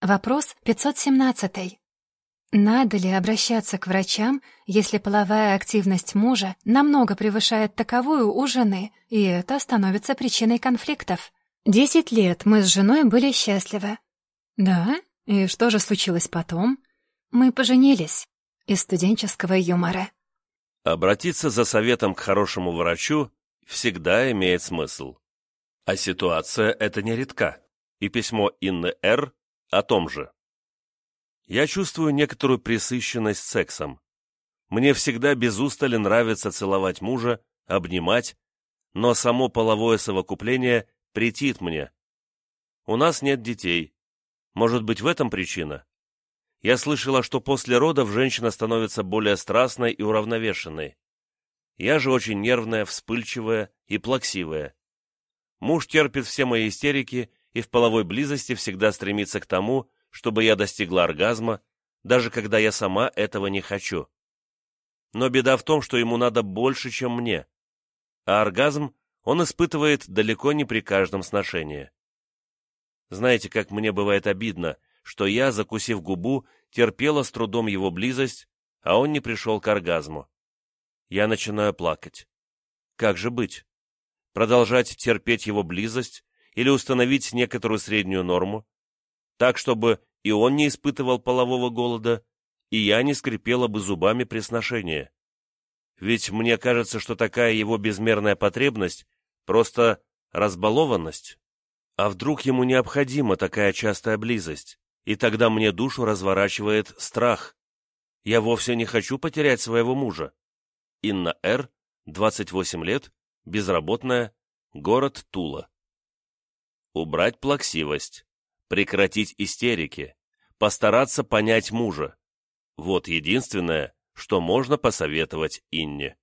Вопрос 517. Надо ли обращаться к врачам, если половая активность мужа намного превышает таковую у жены, и это становится причиной конфликтов? Десять лет мы с женой были счастливы. Да? И что же случилось потом? Мы поженились. Из студенческого юмора. Обратиться за советом к хорошему врачу всегда имеет смысл. А ситуация эта нередка, и письмо Инны Р. о том же. Я чувствую некоторую пресыщенность сексом. Мне всегда без устали нравится целовать мужа, обнимать, но само половое совокупление претит мне. У нас нет детей. Может быть, в этом причина? Я слышала, что после родов женщина становится более страстной и уравновешенной. Я же очень нервная, вспыльчивая и плаксивая. Муж терпит все мои истерики и в половой близости всегда стремится к тому, чтобы я достигла оргазма, даже когда я сама этого не хочу. Но беда в том, что ему надо больше, чем мне. А оргазм он испытывает далеко не при каждом сношении. Знаете, как мне бывает обидно, что я, закусив губу, терпела с трудом его близость, а он не пришел к оргазму. Я начинаю плакать. Как же быть? Продолжать терпеть его близость или установить некоторую среднюю норму? так, чтобы и он не испытывал полового голода, и я не скрипела бы зубами при сношении. Ведь мне кажется, что такая его безмерная потребность — просто разбалованность. А вдруг ему необходима такая частая близость, и тогда мне душу разворачивает страх. Я вовсе не хочу потерять своего мужа. Инна Р., 28 лет, безработная, город Тула. Убрать плаксивость прекратить истерики, постараться понять мужа. Вот единственное, что можно посоветовать Инне.